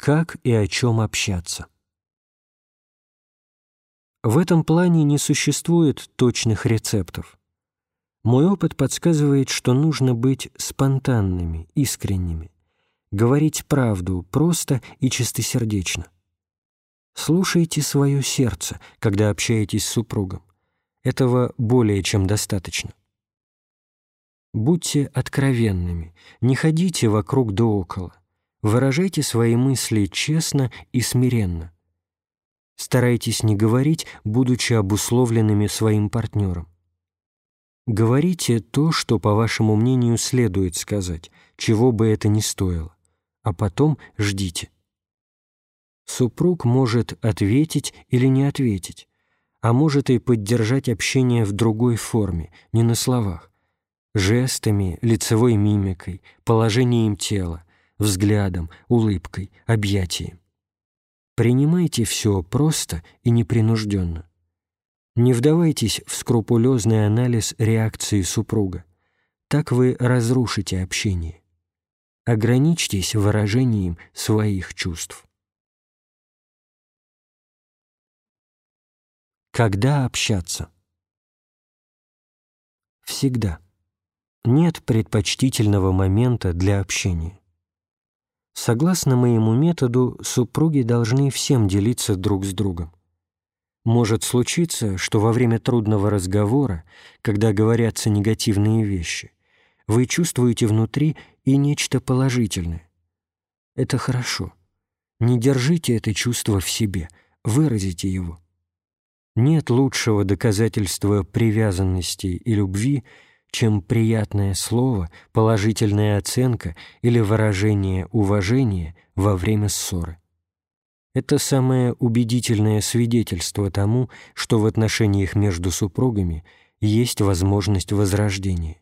Как и о чем общаться? В этом плане не существует точных рецептов. Мой опыт подсказывает, что нужно быть спонтанными, искренними, говорить правду просто и чистосердечно. Слушайте свое сердце, когда общаетесь с супругом. Этого более чем достаточно. Будьте откровенными, не ходите вокруг да около. Выражайте свои мысли честно и смиренно. Старайтесь не говорить, будучи обусловленными своим партнером. Говорите то, что, по вашему мнению, следует сказать, чего бы это ни стоило, а потом ждите. Супруг может ответить или не ответить, а может и поддержать общение в другой форме, не на словах, жестами, лицевой мимикой, положением тела, взглядом, улыбкой, объятием. Принимайте все просто и непринужденно. Не вдавайтесь в скрупулезный анализ реакции супруга. Так вы разрушите общение. Ограничьтесь выражением своих чувств. Когда общаться? Всегда. Нет предпочтительного момента для общения. Согласно моему методу, супруги должны всем делиться друг с другом. Может случиться, что во время трудного разговора, когда говорятся негативные вещи, вы чувствуете внутри и нечто положительное. Это хорошо. Не держите это чувство в себе, выразите его. Нет лучшего доказательства привязанности и любви, чем приятное слово, положительная оценка или выражение уважения во время ссоры. Это самое убедительное свидетельство тому, что в отношениях между супругами есть возможность возрождения.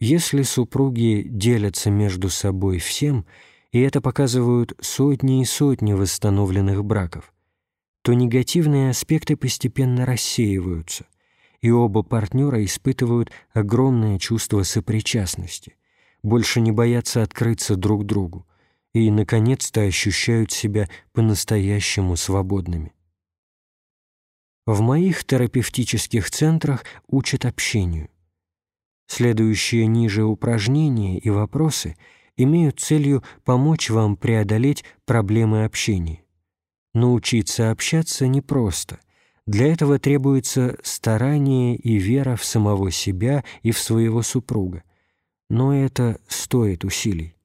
Если супруги делятся между собой всем, и это показывают сотни и сотни восстановленных браков, то негативные аспекты постепенно рассеиваются, и оба партнера испытывают огромное чувство сопричастности, больше не боятся открыться друг другу и, наконец-то, ощущают себя по-настоящему свободными. В моих терапевтических центрах учат общению. Следующие ниже упражнения и вопросы имеют целью помочь вам преодолеть проблемы общения. Научиться общаться непросто, для этого требуется старание и вера в самого себя и в своего супруга. Но это стоит усилий.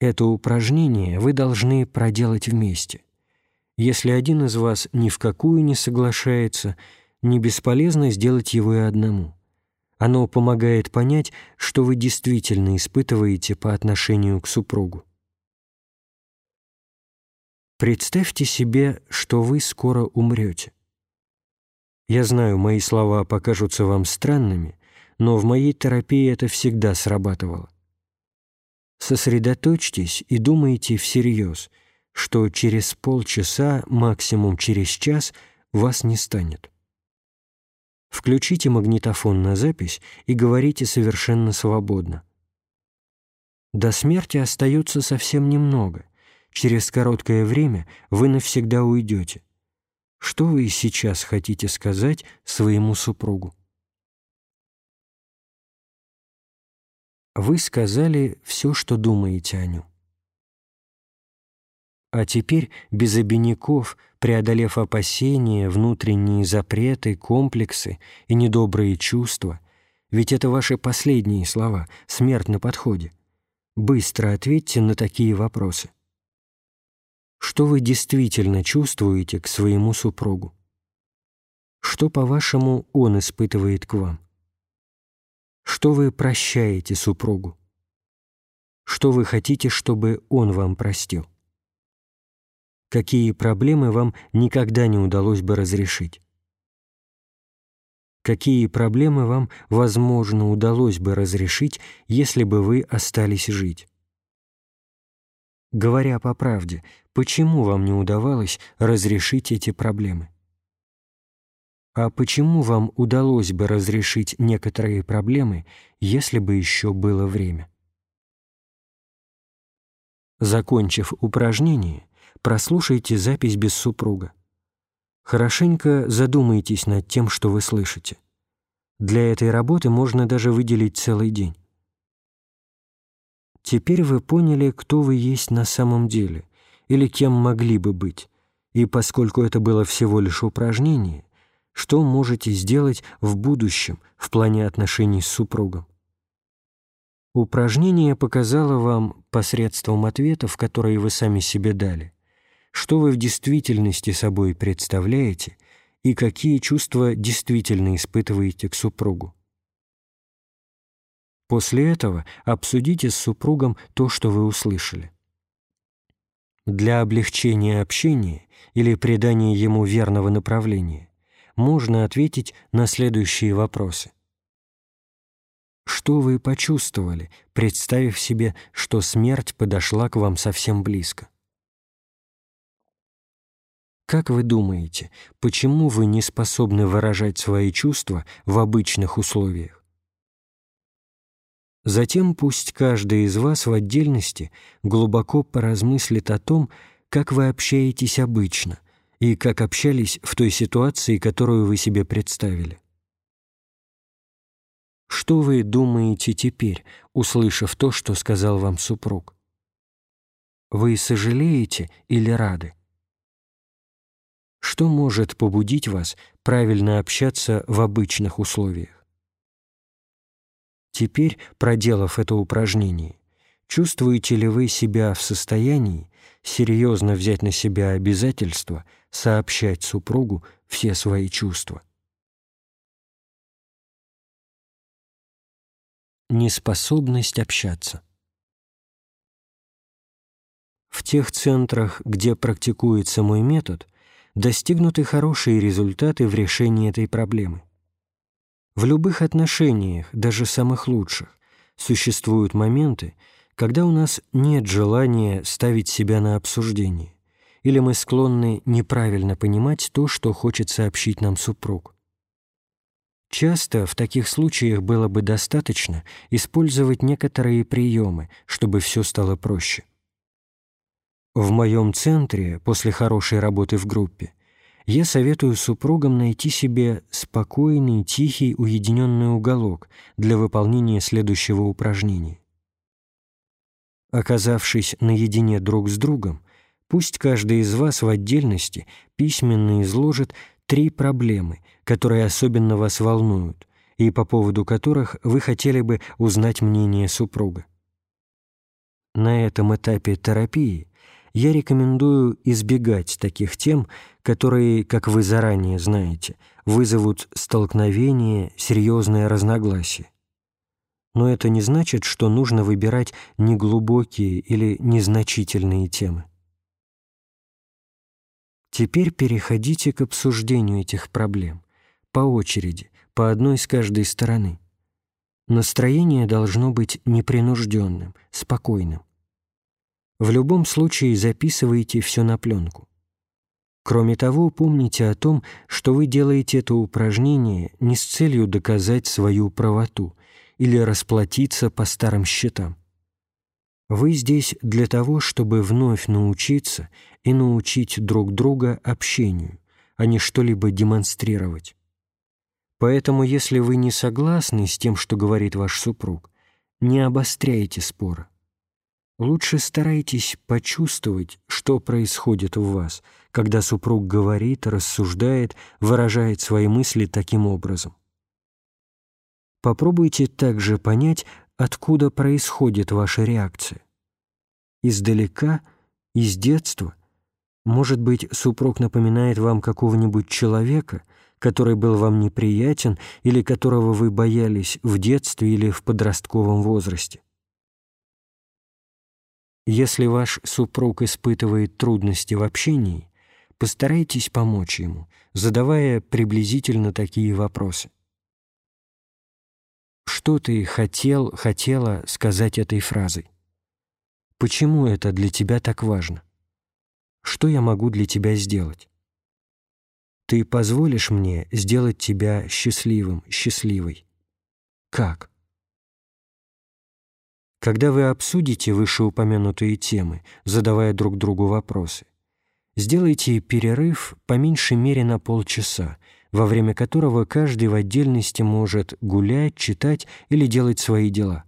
Это упражнение вы должны проделать вместе. Если один из вас ни в какую не соглашается, не бесполезно сделать его и одному. Оно помогает понять, что вы действительно испытываете по отношению к супругу. Представьте себе, что вы скоро умрете. Я знаю, мои слова покажутся вам странными, но в моей терапии это всегда срабатывало. Сосредоточьтесь и думайте всерьез, что через полчаса, максимум через час, вас не станет. Включите магнитофон на запись и говорите совершенно свободно. До смерти остается совсем немного. Через короткое время вы навсегда уйдете. Что вы сейчас хотите сказать своему супругу? Вы сказали все, что думаете о нем. А теперь, без обиняков, преодолев опасения, внутренние запреты, комплексы и недобрые чувства, ведь это ваши последние слова, смерть на подходе, быстро ответьте на такие вопросы. Что вы действительно чувствуете к своему супругу? Что, по-вашему, он испытывает к вам? Что вы прощаете супругу? Что вы хотите, чтобы он вам простил? Какие проблемы вам никогда не удалось бы разрешить? Какие проблемы вам, возможно, удалось бы разрешить, если бы вы остались жить? Говоря по правде, почему вам не удавалось разрешить эти проблемы? А почему вам удалось бы разрешить некоторые проблемы, если бы еще было время? Закончив упражнение, прослушайте запись без супруга. Хорошенько задумайтесь над тем, что вы слышите. Для этой работы можно даже выделить целый день. Теперь вы поняли, кто вы есть на самом деле или кем могли бы быть, и поскольку это было всего лишь упражнение, что можете сделать в будущем в плане отношений с супругом. Упражнение показало вам посредством ответов, которые вы сами себе дали, что вы в действительности собой представляете и какие чувства действительно испытываете к супругу. После этого обсудите с супругом то, что вы услышали. Для облегчения общения или придания ему верного направления можно ответить на следующие вопросы. Что вы почувствовали, представив себе, что смерть подошла к вам совсем близко? Как вы думаете, почему вы не способны выражать свои чувства в обычных условиях? Затем пусть каждый из вас в отдельности глубоко поразмыслит о том, как вы общаетесь обычно и как общались в той ситуации, которую вы себе представили. Что вы думаете теперь, услышав то, что сказал вам супруг? Вы сожалеете или рады? Что может побудить вас правильно общаться в обычных условиях? Теперь, проделав это упражнение, чувствуете ли вы себя в состоянии серьезно взять на себя обязательство сообщать супругу все свои чувства? Неспособность общаться. В тех центрах, где практикуется мой метод, достигнуты хорошие результаты в решении этой проблемы. В любых отношениях, даже самых лучших, существуют моменты, когда у нас нет желания ставить себя на обсуждение, или мы склонны неправильно понимать то, что хочет сообщить нам супруг. Часто в таких случаях было бы достаточно использовать некоторые приемы, чтобы все стало проще. В моем центре, после хорошей работы в группе, я советую супругам найти себе спокойный, тихий, уединенный уголок для выполнения следующего упражнения. Оказавшись наедине друг с другом, пусть каждый из вас в отдельности письменно изложит три проблемы, которые особенно вас волнуют и по поводу которых вы хотели бы узнать мнение супруга. На этом этапе терапии я рекомендую избегать таких тем, которые, как вы заранее знаете, вызовут столкновение, серьезное разногласие. Но это не значит, что нужно выбирать неглубокие или незначительные темы. Теперь переходите к обсуждению этих проблем по очереди, по одной с каждой стороны. Настроение должно быть непринужденным, спокойным. В любом случае записывайте все на пленку. Кроме того, помните о том, что вы делаете это упражнение не с целью доказать свою правоту или расплатиться по старым счетам. Вы здесь для того, чтобы вновь научиться и научить друг друга общению, а не что-либо демонстрировать. Поэтому, если вы не согласны с тем, что говорит ваш супруг, не обостряйте спора. Лучше старайтесь почувствовать, что происходит в вас, когда супруг говорит, рассуждает, выражает свои мысли таким образом. Попробуйте также понять, откуда происходит ваша реакция. Издалека, из детства. Может быть, супруг напоминает вам какого-нибудь человека, который был вам неприятен или которого вы боялись в детстве или в подростковом возрасте. Если ваш супруг испытывает трудности в общении, постарайтесь помочь ему, задавая приблизительно такие вопросы. Что ты хотел, хотела сказать этой фразой? Почему это для тебя так важно? Что я могу для тебя сделать? Ты позволишь мне сделать тебя счастливым, счастливой? Как? Когда вы обсудите вышеупомянутые темы, задавая друг другу вопросы, сделайте перерыв по меньшей мере на полчаса, во время которого каждый в отдельности может гулять, читать или делать свои дела.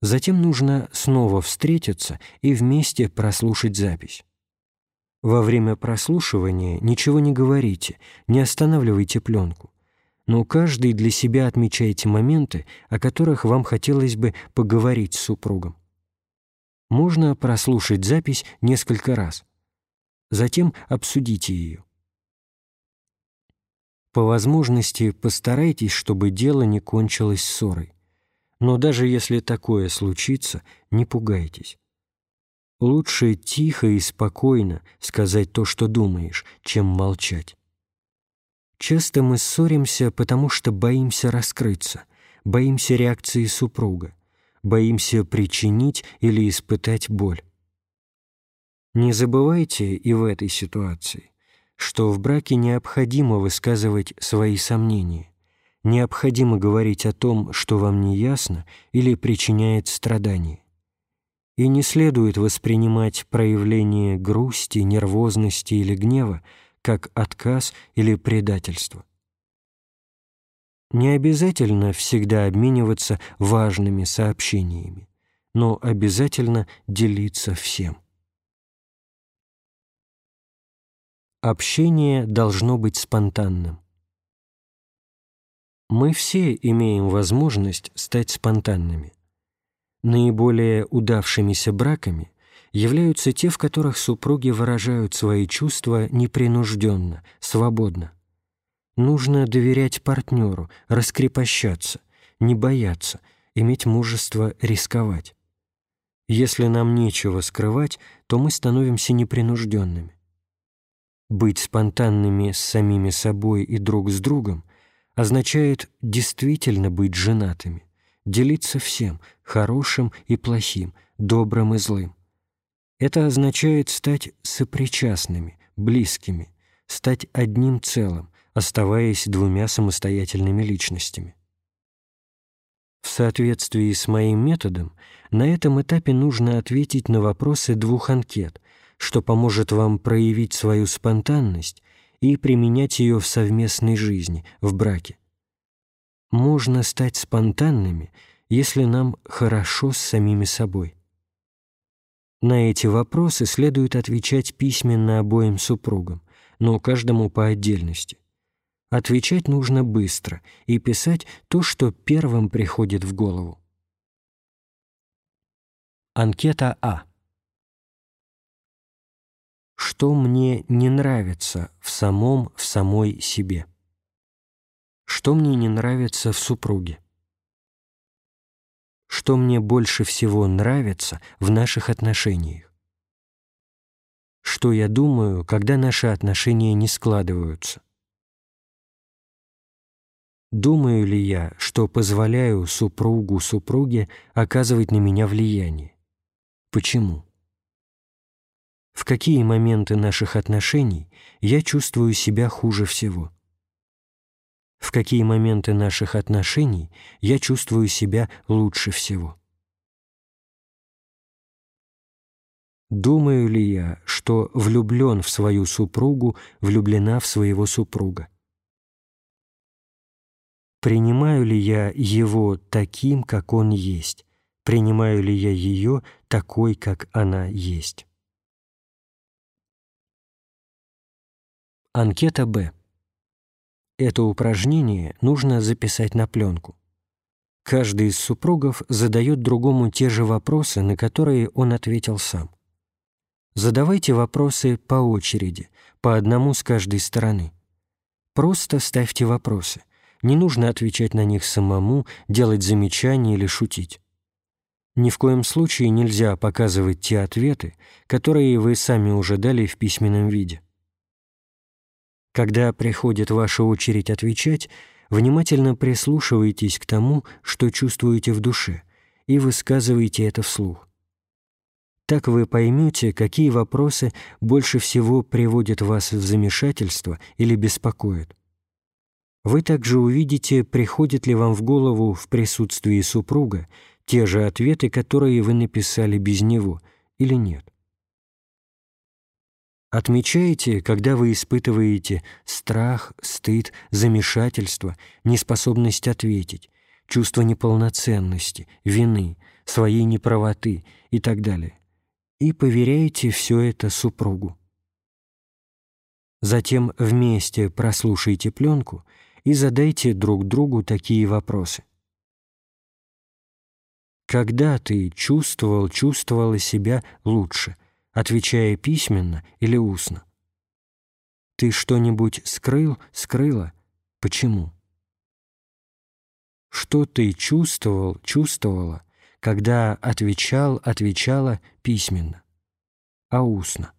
Затем нужно снова встретиться и вместе прослушать запись. Во время прослушивания ничего не говорите, не останавливайте пленку но каждый для себя отмечайте моменты, о которых вам хотелось бы поговорить с супругом. Можно прослушать запись несколько раз. Затем обсудите ее. По возможности постарайтесь, чтобы дело не кончилось ссорой. Но даже если такое случится, не пугайтесь. Лучше тихо и спокойно сказать то, что думаешь, чем молчать. Часто мы ссоримся, потому что боимся раскрыться, боимся реакции супруга, боимся причинить или испытать боль. Не забывайте и в этой ситуации, что в браке необходимо высказывать свои сомнения, необходимо говорить о том, что вам не ясно или причиняет страдания. И не следует воспринимать проявление грусти, нервозности или гнева как отказ или предательство. Не обязательно всегда обмениваться важными сообщениями, но обязательно делиться всем. Общение должно быть спонтанным. Мы все имеем возможность стать спонтанными. Наиболее удавшимися браками являются те, в которых супруги выражают свои чувства непринужденно, свободно. Нужно доверять партнеру, раскрепощаться, не бояться, иметь мужество рисковать. Если нам нечего скрывать, то мы становимся непринужденными. Быть спонтанными с самими собой и друг с другом означает действительно быть женатыми, делиться всем, хорошим и плохим, добрым и злым. Это означает стать сопричастными, близкими, стать одним целым, оставаясь двумя самостоятельными личностями. В соответствии с моим методом, на этом этапе нужно ответить на вопросы двух анкет, что поможет вам проявить свою спонтанность и применять ее в совместной жизни, в браке. Можно стать спонтанными, если нам хорошо с самими собой. На эти вопросы следует отвечать письменно обоим супругам, но каждому по отдельности. Отвечать нужно быстро и писать то, что первым приходит в голову. Анкета А. Что мне не нравится в самом, в самой себе? Что мне не нравится в супруге? Что мне больше всего нравится в наших отношениях. Что я думаю, когда наши отношения не складываются. Думаю ли я, что позволяю супругу, супруге оказывать на меня влияние? Почему? В какие моменты наших отношений я чувствую себя хуже всего? В какие моменты наших отношений я чувствую себя лучше всего. Думаю ли я, что влюблен в свою супругу, влюблена в своего супруга? Принимаю ли я его таким, как он есть? Принимаю ли я ее такой, как она есть? Анкета Б. Это упражнение нужно записать на пленку. Каждый из супругов задает другому те же вопросы, на которые он ответил сам. Задавайте вопросы по очереди, по одному с каждой стороны. Просто ставьте вопросы. Не нужно отвечать на них самому, делать замечания или шутить. Ни в коем случае нельзя показывать те ответы, которые вы сами уже дали в письменном виде. Когда приходит ваша очередь отвечать, внимательно прислушивайтесь к тому, что чувствуете в душе, и высказывайте это вслух. Так вы поймете, какие вопросы больше всего приводят вас в замешательство или беспокоят. Вы также увидите, приходит ли вам в голову в присутствии супруга те же ответы, которые вы написали без него, или нет? Отмечаете, когда вы испытываете страх, стыд, замешательство, неспособность ответить, чувство неполноценности, вины, своей неправоты и так далее, и поверяете все это супругу. Затем вместе прослушайте пленку и задайте друг другу такие вопросы. Когда ты чувствовал, чувствовала себя лучше, отвечая письменно или устно? Ты что-нибудь скрыл, скрыла? Почему? Что ты чувствовал, чувствовала, когда отвечал, отвечала письменно, а устно?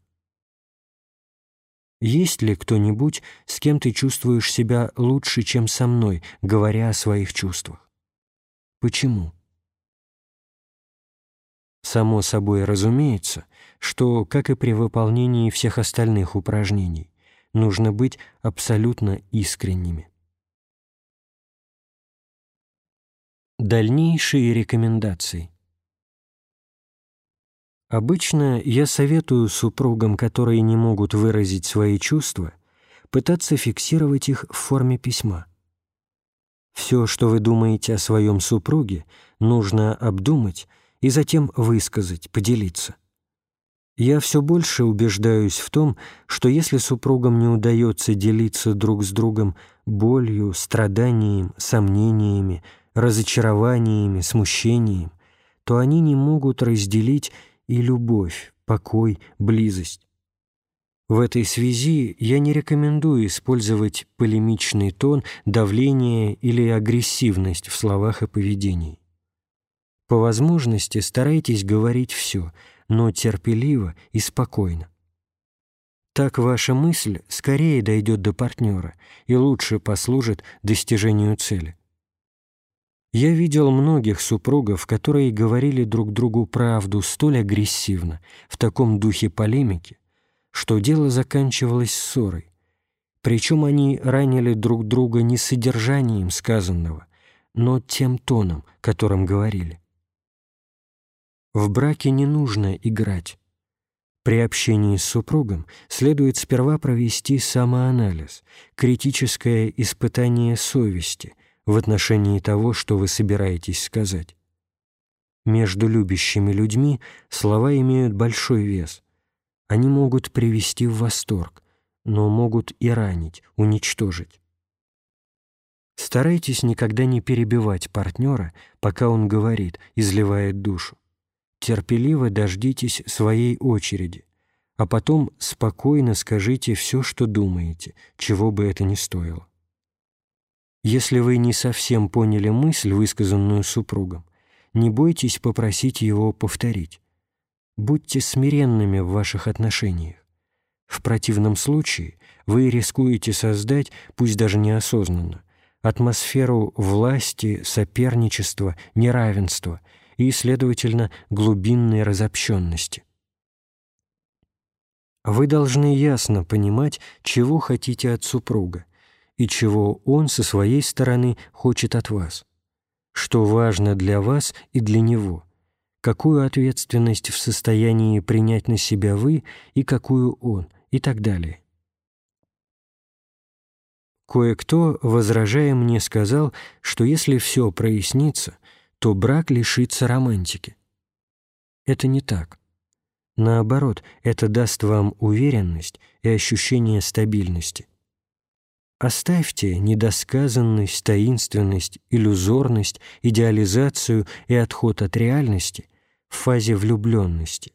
Есть ли кто-нибудь, с кем ты чувствуешь себя лучше, чем со мной, говоря о своих чувствах? Почему? Само собой разумеется, что, как и при выполнении всех остальных упражнений, нужно быть абсолютно искренними. Дальнейшие рекомендации Обычно я советую супругам, которые не могут выразить свои чувства, пытаться фиксировать их в форме письма. Все, что вы думаете о своем супруге, нужно обдумать и затем высказать, поделиться. Я все больше убеждаюсь в том, что если супругам не удается делиться друг с другом болью, страданием, сомнениями, разочарованиями, смущением, то они не могут разделить и любовь, покой, близость. В этой связи я не рекомендую использовать полемичный тон, давление или агрессивность в словах и поведении. По возможности старайтесь говорить все, но терпеливо и спокойно. Так ваша мысль скорее дойдет до партнера и лучше послужит достижению цели. Я видел многих супругов, которые говорили друг другу правду столь агрессивно, в таком духе полемики, что дело заканчивалось ссорой. Причем они ранили друг друга не содержанием сказанного, но тем тоном, которым говорили. В браке не нужно играть. При общении с супругом следует сперва провести самоанализ, критическое испытание совести – в отношении того, что вы собираетесь сказать. Между любящими людьми слова имеют большой вес. Они могут привести в восторг, но могут и ранить, уничтожить. Старайтесь никогда не перебивать партнера, пока он говорит, изливает душу. Терпеливо дождитесь своей очереди, а потом спокойно скажите все, что думаете, чего бы это ни стоило. Если вы не совсем поняли мысль, высказанную супругом, не бойтесь попросить его повторить. Будьте смиренными в ваших отношениях. В противном случае вы рискуете создать, пусть даже неосознанно, атмосферу власти, соперничества, неравенства и, следовательно, глубинной разобщенности. Вы должны ясно понимать, чего хотите от супруга, и чего он со своей стороны хочет от вас, что важно для вас и для него, какую ответственность в состоянии принять на себя вы и какую он, и так далее. Кое-кто, возражая мне, сказал, что если все прояснится, то брак лишится романтики. Это не так. Наоборот, это даст вам уверенность и ощущение стабильности. Оставьте недосказанность, таинственность, иллюзорность, идеализацию и отход от реальности в фазе влюбленности,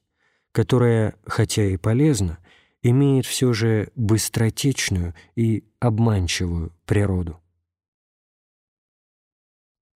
которая, хотя и полезна, имеет все же быстротечную и обманчивую природу.